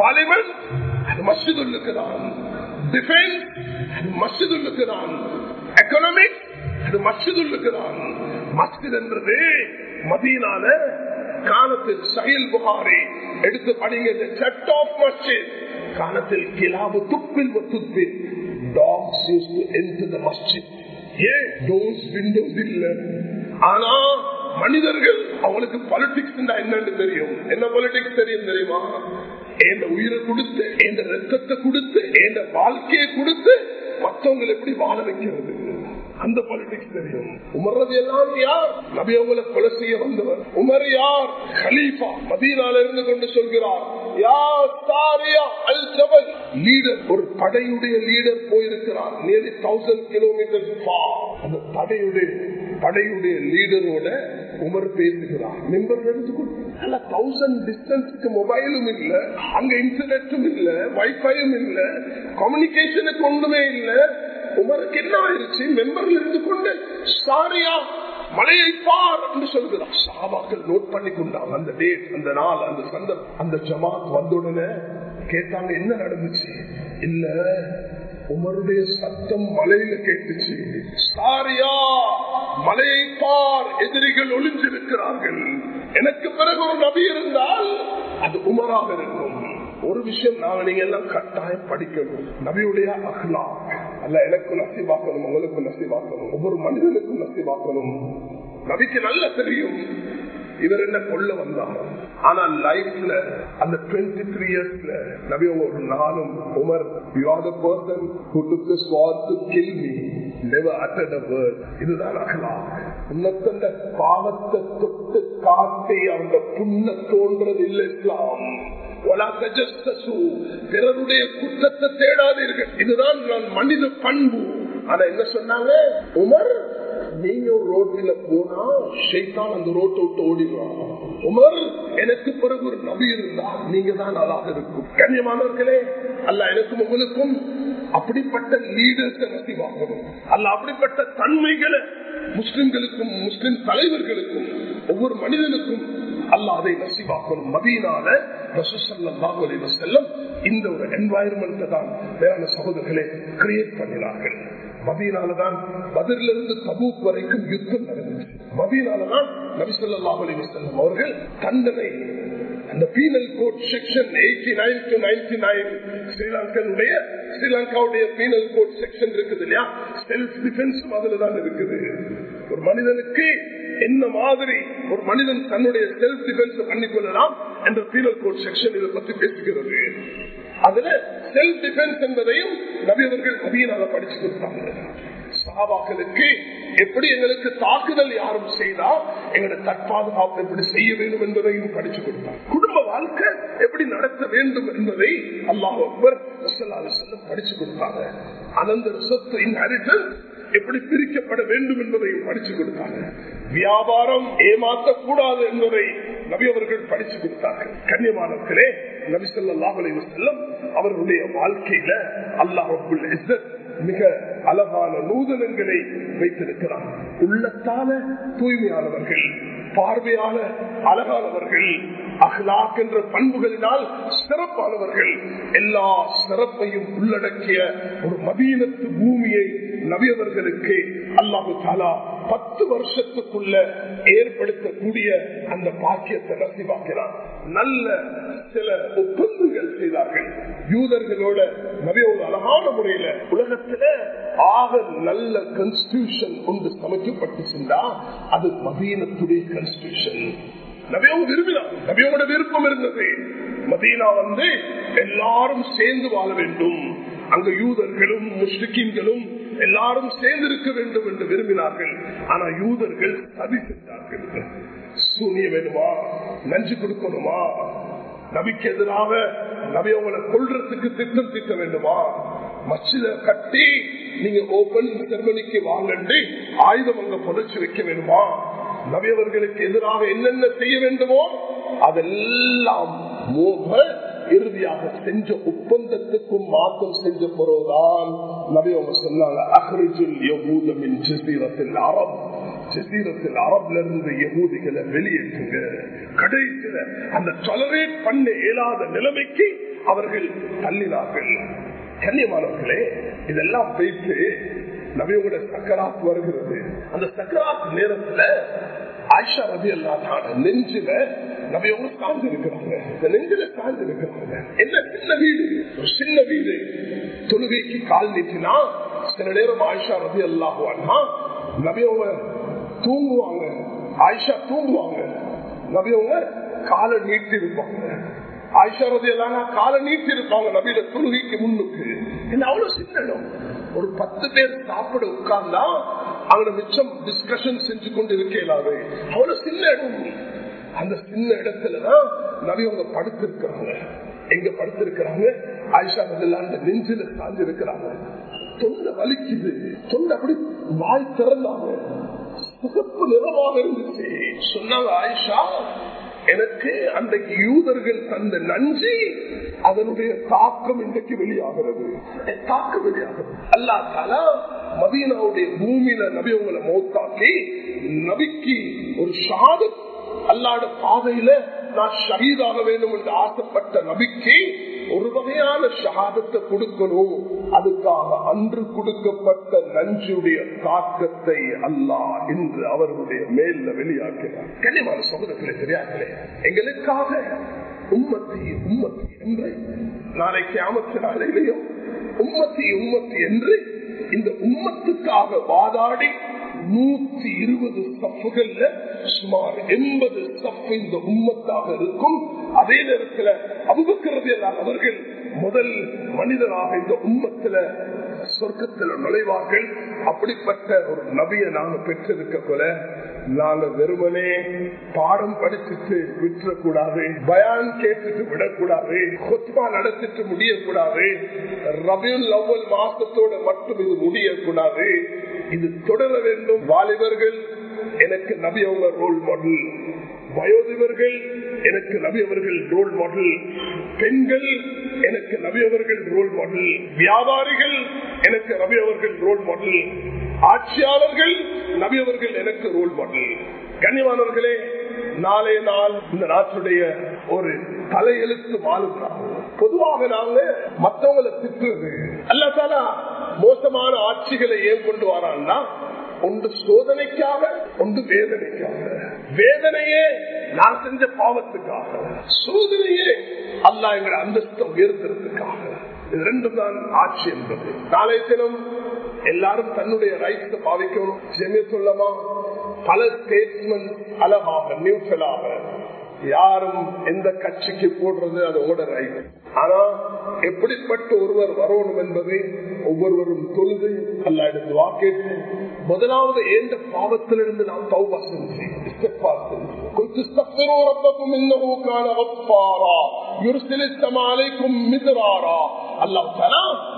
A: பார்லிமெண்ட் அது மஸ்ஜிதுல்லுக்கு தான் டிஃபென்ஸ் அது மஸ்ஜிதுல்லுக்கு தான் எக்கனாமிக் அது மஸ்ஜிதுல்லுக்கு தான் மஸ்ஜித் என்றது மதீனால காலத்தில் சஹில் புகாரி எடுத்து படிங்க சட் ஆஃப் மஸ்ஜித் காலத்தில் கிலாபு துப்பில் துப்பில். Dogs use to enter the மஸ்ஜித் ஏன்? டோர்ஸ் விண்டோஸ் இல்ல. ஆனா மனிதர்கள் அவளுக்கு பாலிடிக்ஸ் என்னன்னு தெரியும். என்ன பாலிடிக்ஸ் தெரியும் தெரியுமா? என் உயிரை கொடுத்து என் ரத்தத்தை கொடுத்து என் வாழ்க்கையை கொடுத்து மற்றவங்களை எப்படி வாழ வைக்கிறது? அந்த பாலிடிக்ஸ் தெரியும். உமர்றது எல்லாம் யார்? நபி அவங்களை கொலை செய்ய வந்தவர். உமர் யார்? கலீஃபா மதீனால இருந்து கொண்டு சொல்கிறார். லீடர் ஒரு படையுடைய லீடர் போயிருக்கிறார். நியர்லி தௌசண்ட் கிலோமீட்டர் அந்த படையுடைய படையுடைய லீடரோட உமர் பேசுகிறார். மெம்பர் எடுத்துக்கொண்டு தௌசண்ட் டிஸ்டன்ஸுக்கு மொபைலும் இல்ல அங்க இன்டர்நெட்டும் இல்ல வைஃபையும் இல்ல கம்யூனிகேஷனுக்கு ஒன்றுமே இல்லை. உமருக்கு என்ன ஆயிடுச்சு? மெம்பர்ல இருந்து கொண்டு சாரியா மலையை பார் என்று சொல்கிறார். சாபாக்கள் நோட் பண்ணி கொண்டாங்க அந்த டேட் அந்த நாள் அந்த சந்தர்ப்பம் அந்த ஜமாத் வந்த உடனே கேட்டாங்க என்ன நடந்துச்சு? இல்ல உமருடைய சத்தம் மலையில கேட்டுச்சு. சாரியா மலையை பார் எதிரிகள் ஒளிஞ்சிருக்கிறார்கள். எனக்கு பிறகு ஒரு நபி இருந்தால் அது உமராக இருக்கும். ஒரு விஷயம் நாங்க நீங்க எல்லாம் கட்டாயம் படிக்கணும். நபியுடைய அஹ்லா அல்ல எனக்கும் நசிவாக்கணும் உங்களுக்கும் நசிவாக்கணும் ஒவ்வொரு மனிதனுக்கும் நசிவாக்கணும் நபிக்கு நல்ல தெரியும். இவர் என்ன கொள்ள வந்தார். ஆனா லைஃப்ல அந்த டுவெண்ட்டி த்ரீ இயர்ஸ்ல நபி ஒரு நாளும் Umar you are the person who took the sword to kill me. Never uttered a இதுதான் அகலாம். உன்னத்தந்த பாவத்தை தொட்டு காட்டி அந்த புண்ண தோன்றது இல்லை இஸ்லாம் பிறருடைய குற்றத்தை தேடாதீர்கள். இதுதான் நான் மனித பண்பு. ஆனா என்ன சொன்னாங்க? உமர் நீங்க ஒரு ரோட்டில போனா ஷைத்தான் அந்த ரோட்டை விட்டு ஓடிடுவான் உமர் எனக்கு பிறகு ஒரு நபி இருந்தா நீங்க தான் அதாக இருக்கும். கண்ணியமானவர்களே அல்ல எனக்கும் உங்களுக்கும் அப்படிப்பட்ட லீடர்ஸ் நசிவாகணும் அல்ல அப்படிப்பட்ட தன்மைகளை முஸ்லிம்களுக்கும் முஸ்லிம் தலைவர்களுக்கும் ஒவ்வொரு மனிதனுக்கும் அல்ல அதை நசிவாக்கணும் மதியினால செல்லும் இந்த ஒரு என்வாயர்மெண்ட் தான் வேற சகோதரர்களை கிரியேட் பண்ணினார்கள். மதியனாலதான் பதிலிருந்து தபூக் வரைக்கும் யுத்தம் நடந்துச்சு மதியனாலதான் நபிசல்லா அலி அவர்கள் தண்டனை அந்த penal code section eighty nine to ninety nine ஸ்ரீலங்கனுடைய ஸ்ரீலங்காவுடைய பீனல் கோட் செக்ஷன் இருக்குது இல்லையா? செல்ஃப் டிஃபென்ஸ் அதுல தான் இருக்குது. ஒரு மனிதனுக்கு என்ன மாதிரி ஒரு மனிதன் தன்னுடைய செல்ஃப் டிஃபென்ஸ் பண்ணிக்கொள்ளலாம் என்ற பீனல் கோட் செக்ஷன் இதை பத்தி பேசுகிறது. அதுல செல்ஃப் டிஃபென்ஸ் என்பதையும் நபியவர்கள் நவீனாக படிச்சு கொடுத்தாங்க. சகாபாக்களுக்கு எப்படி எங்களுக்கு தாக்குதல் யாரும் செய்தா எங்களோட தற்பாதுகாப்பு எப்படி செய்ய வேண்டும் என்பதையும் படிச்சு கொடுத்தார் குடும்ப வாழ்க்கை எப்படி நடத்த வேண்டும் என்பதை அல்லாஹ் அக்பர் படிச்சு கொடுத்தாங்க. அனந்த சொத்து இன்ஹெரிட்டன்ஸ் எப்படி பிரிக்கப்பட வேண்டும் என்பதையும் படிச்சு கொடுத்தாங்க. வியாபாரம் ஏமாற்றக்கூடாது என்பதை நபி அவர்கள் படிச்சு கொடுத்தார்கள். கண்ணியமானத்திலே செல்லம் அவர்களுடைய வாழ்க்கையில அல்லாஹுல் மிக அழகான நூதனங்களை வைத்திருக்கிறார். உள்ளத்தால தூய்மையானவர்கள் பார்வையால அழகானவர்கள் அஹ்லாக் என்ற பண்புகளினால் சிறப்பானவர்கள் எல்லா சிறப்பையும் உள்ளடக்கிய ஒரு மதீனத்து பூமியை நபியவர்களுக்கு அல்லாஹு தாலா பத்து வருஷத்துக்குள்ள ஏற்படுத்தக்கூடிய அந்த பாக்கியத்தை நசிவாக்கிறார். நல்ல சில ஒப்பந்தங்கள் செய்தார்கள். யூதர்களோட நபியோட அழகான முறையில உலகத்துல ஆக நல்ல கான்ஸ்டியூஷன் ஒன்று சமைக்கப்பட்டுச்சுண்டா அது மதீனத்துடைய கன்ஸ்டியூஷன் நபியோட விரும்பினார். நபியோட விருப்பம் இருந்தது. மதீனா வந்து எல்லாரும் சேர்ந்து வாழ வேண்டும். அங்க யூதர்களும் முஸ்லிம்களும் எல்லாரும் சேர்ந்திருக்க வேண்டும் என்று விரும்பினார்கள். ஆனா யூதர்கள் சதி செஞ்சார்கள் சூனிய வேணுமா? நஞ்சு கொடுக்கணுமா? நபிக்கு எதிராக நபி அவங்களை கொள்றதுக்கு திட்டம் திட்ட வேண்டுமா? மச்சில கட்டி நீங்க ஓபன் செர்மனிக்கு வாங்கண்டு ஆயுதம் அங்க புதைச்சு வைக்க வேண்டுமா? நபியவர்களுக்கு எதிராக என்னென்ன செய்ய வேண்டுமோ அதெல்லாம் மோக இறுதியாக செஞ்ச ஒப்பந்தத்துக்கும் மாற்றம் செஞ்ச பிறகுதான் நபி சொன்னாங்க அஹ்ரிஜுல் யகூதமின் ஜசீரத்தில் அரப். ஜசீரத்தில் அரப்ல இருந்து யகூதிகளை வெளியேற்றுங்க. கடைசியில அந்த டொலரேட் பண்ண இயலாத நிலைமைக்கு அவர்கள் தள்ளினார்கள். கண்ணியமானவர்களே இதெல்லாம் போயிட்டு நபியோட சக்கராத் வருகிறது. அந்த சக்கராத் நேரத்துல ஆயிஷா ரவி அல்லாதான நெஞ்சில நபியோட சார்ந்து இருக்கிறாங்க இந்த நெஞ்சில சார்ந்து இருக்கிறாங்க என்ன சின்ன வீடு? ஒரு சின்ன வீடு. தொழுகைக்கு கால் நீட்டினா சில நேரம் ஆயிஷா ரவி அல்லாஹுவானா நபியோங்க தூங்குவாங்க. ஆயிஷா தூங்குவாங்க. நபியோங்க காலை நீட்டி இருப்பாங்க ஆயிஷா ரதி எல்லாம் காலை நீட்டி இருப்பாங்க நபியில தொழுகைக்கு முன்னுக்கு. என்ன அவ்வளவு சின்ன இடம் ஒரு பத்து பேர் சாப்பிட உட்கார்ந்தா அவங்க மிச்சம் டிஸ்கஷன் செஞ்சு கொண்டு இருக்கலாது அவ்வளவு சின்ன இடம். அந்த சின்ன இடத்துலதான் நபி அவங்க படுத்திருக்கிறாங்க. எங்க படுத்திருக்கிறாங்க? ஆயிஷா ரதில்லாம் அந்த நெஞ்சில சாஞ்சு இருக்கிறாங்க. தொண்டை வலிக்குது. தொண்டை அப்படி வாய் திறந்தாங்க. சிகப்பு நிறமாக இருந்துச்சு. சொன்னாங்க ஆயிஷா எனக்கு அந்த யூதர்கள் தந்த நன்றி அதனுடைய தாக்கம் இன்றைக்கு வெளியாகிறது. தாக்கம் வெளியாகிறது. அல்லா தலா மதீனாவுடைய பூமியில நபி உங்களை மௌத்தாக்கி நபிக்கு ஒரு ஷாதத் அல்லாட பாதையில நான் ஷகீதாக வேண்டும் என்று ஆசைப்பட்ட நபிக்கு ஒரு வகையான ஷஹாதத்தை கொடுக்கணும் அதுக்காக அன்று கொடுக்கப்பட்ட நஞ்சுடைய தாக்கத்தை அல்லாஹ் என்று அவர்களுடைய மேல வெளியாக்கிறார் கனிமான சகோதரர்களே தெரியாங்களே எங்களுக்காக உம்மத்தி உம்மத்தி என்று நாளைக்கு ஆமத்து நாளையிலையும் உம்மத்தி உம்மத்தி என்று இந்த உம்மத்துக்காக வாதாடி நூத்தி இருபது சப்புகள்ல சுமார் எண்பது சப்பு இந்த உம்மத்தாக இருக்கும். அதே நேரத்தில் அபுபக்கிறது அவர்கள் முதல் மனிதனாக இந்த உண்மத்துல சொர்க்கத்தில் நுழைவார்கள். அப்படிப்பட்ட ஒரு நபியை நாங்க பெற்றிருக்க போல நாங்க வெறுமனே பாடம் படிச்சுட்டு விட்டுறக்கூடாது பயான் கேட்டுட்டு விடக்கூடாது கொத்மா நடத்திட்டு முடியக்கூடாது ரபியுல் அவ்வல் மாசத்தோட மட்டும் இது முடியக்கூடாது. இது தொடர வேண்டும். வாலிபர்கள் எனக்கு நபி அவங்க ரோல் மாடல் வயோதிபர்கள் எனக்கு நபி அவர்கள் ரோல் மாடல் பெண்கள் எனக்கு நபி அவர்கள் ரோல் மாடல் வியாபாரிகள் எனக்கு நபி அவர்கள் ரோல் மாடல் ஆட்சியாளர்கள் நபி அவர்கள் எனக்கு ரோல் மாடல் கண்ணியமானவர்களே நாளே நாள் இந்த நாட்டுடைய ஒரு தலையெழுத்து மாறுகிறாங்க பொதுவாக நாங்க மற்றவங்களை திட்டுறது. அல்ல மோசமான ஆட்சிகளை ஏன் கொண்டு வரான்னா ஒன்று சோதனைக்காக ஒன்று வேதனைக்காக. வேதனையே நான் செஞ்ச பாவத்துக்காக சோதனையே அல்லா எங்களை அந்தஸ்தை உயர்த்துறதுக்காக. இது ரெண்டும் தான் ஆட்சி என்பது. நாளை தினம் எல்லாரும் தன்னுடைய ரைட்ஸ் பாவிக்கணும். ஜெமிய சொல்லமா பல ஸ்டேட்மெண்ட் அழகாக நியூட்ரலாக யாரும் எந்த கட்சிக்கு போடுறது அது உங்களோட ரைட் ஆனா எப்படிப்பட்ட ஒருவர் வரணும் என்பதை ஒவ்வொருவரும் தொழுது அல்ல எடுத்து வாக்கேட்டு முதலாவது ஏந்த பாவத்திலிருந்து நாம் தௌபா செஞ்சு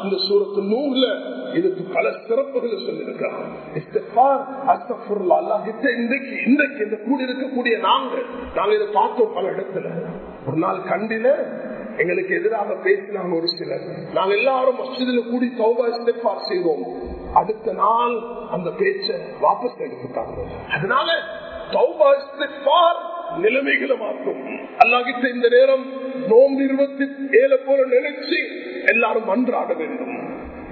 A: இந்த சூரத்து நூல்ல இதுக்கு பல சிறப்புகளை சொல்லியிருக்கிறார் இன்றைக்கு இன்றைக்கு இந்த கூடி இருக்கக்கூடிய நாங்க நாங்க இதை பார்த்தோம் பல இடத்துல. ஒரு நாள் கண்டில எங்களுக்கு எதிராக பேசினாங்க ஒரு சிலர். நாங்க எல்லாரும் மசிதில கூடி சௌபா இஸ்திஃபார் செய்வோம். அடுத்த நாள் அந்த பேச்சை வாபஸ் எடுத்துட்டாங்க. அதனால சௌபா இஸ்திஃபார் நிலைமைகளை இந்த நேரம் நோம்பு இருபத்தி ஏழு போல நினைச்சு எல்லாரும் மன்றாட வேண்டும்.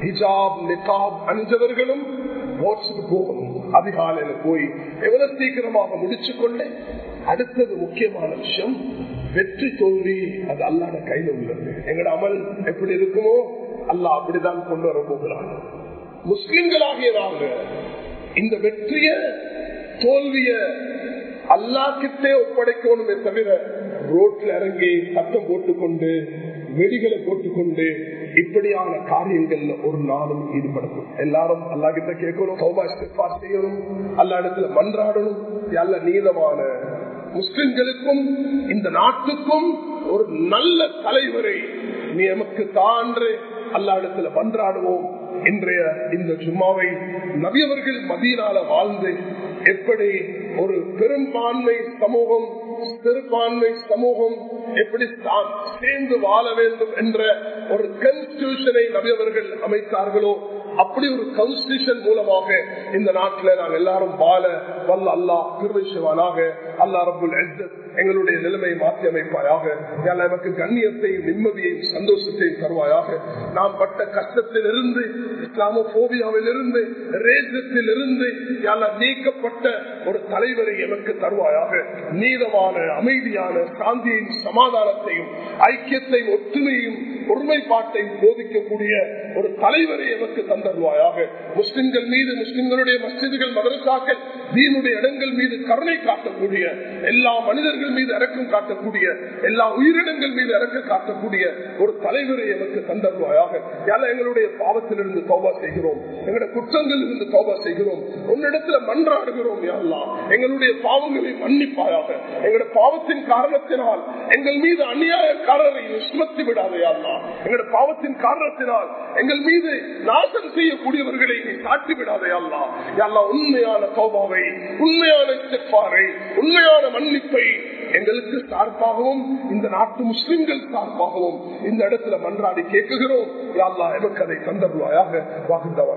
A: ஹிஜாப் நிகாப் அணிஞ்சவர்களும் போகணும். அதிகாலையில போய் எவ்வளவு சீக்கிரமாக முடிச்சு கொண்டு அடுத்தது முக்கியமான விஷயம் வெற்றி தோல்வி அது அல்லாத கையில உள்ளது. எங்கட அமல் எப்படி இருக்குமோ அல்லாஹ் அப்படிதான் கொண்டு வர போகிறாங்க முஸ்லிம்களாகிய நாங்க இந்த வெற்றியை தோல்விய அல்லாக்கிட்டே ஒப்படைக்கணுமே தவிர ரோட்ல இறங்கி சத்தம் போட்டுக்கொண்டு வெடிகளை போட்டுக்கொண்டு இப்படியான காரியங்கள்ல ஒரு நாளும் ஈடுபடணும் எல்லாரும் அல்லா கிட்ட கேட்கணும் செய்யணும் அல்லா இடத்துல மன்றாடணும் அல்ல நீதமான முஸ்லிம்களுக்கும் இந்த நாட்டுக்கும் ஒரு நல்ல தலைவரை நீ எமக்கு தான்று அல்லா இடத்துல மன்றாடுவோம். இன்றைய இந்த சும்மாவை நபியவர்கள் மதியனால வாழ்ந்து எப்படி ஒரு பெரும்பான்மை சமூகம் சிறுபான்மை சமூகம் எப்படி சேர்ந்து வாழ வேண்டும் என்ற ஒரு கன்ஸ்டியூஷனை நபியவர்கள் அமைத்தார்களோ அப்படி ஒரு கன்ஸ்டியூஷன் மூலமாக இந்த நாட்டில் நாங்கள் எல்லாரும் வாழ வல்ல அல்லா திருவைசுவானாக அல்லா ரபுல் எங்களுடைய நிலைமையை மாற்றி அமைப்பாயாக நமக்கு கண்ணியத்தையும் நிம்மதியையும் சந்தோஷத்தையும் தருவாயாக. நாம் பட்ட கஷ்டத்திலிருந்து இஸ்லாமோபியாவில் இருந்து ரேசத்தில் இருந்து நீக்கப்பட்ட ஒரு தலைவரை எமக்கு தருவாயாக. நீதமான அமைதியான சாந்தியையும் சமாதானத்தையும் ஐக்கியத்தையும் ஒற்றுமையையும் ஒருமைப்பாட்டை போதிக்கக்கூடிய ஒரு தலைவரை எமக்கு தந்தருவாயாக. முஸ்லிம்கள் மீது முஸ்லிம்களுடைய மஸ்ஜிதுகள் மதரசாக்கள் தீனுடைய இடங்கள் மீது கருணை காட்டக்கூடிய எல்லா மனிதர்கள் மீது இறக்கம் காட்டக்கூடிய எல்லா உயிரினங்கள் மீது இறக்கம் காட்டக்கூடிய ஒரு தலைவரை எமக்கு தந்தருவாயாக. யார எங்களுடைய பாவத்திலிருந்து தௌபா செய்கிறோம். எங்களுடைய குற்றங்கள் இருந்து தௌபா செய்கிறோம். உன்னிடத்துல மன்றாடுகிறோம் யாரெல்லாம் எங்களுடைய பாவங்களை மன்னிப்பாயாக. எங்களுடைய பாவத்தின் காரணத்தினால் எங்கள் மீது அநியாயக்காரரை சுமத்தி விடாதையாலாம் எங்களுடைய பாவத்தின் காரணத்தினால் எங்கள் மீது நாசம் செய்யக்கூடியவர்களை நீ காட்டி அல்லா யாரெல்லாம் உண்மையான சௌபாவை உண்மையான செப்பாரை உண்மையான மன்னிப்பை எங்களுக்கு சார்பாகவும் இந்த நாட்டு முஸ்லிம்கள் சார்பாகவும் இந்த இடத்துல மன்றாடி கேட்குகிறோம். யாழ்லா எமக்கு அதை தந்தருவாயாக வாகுந்தவர்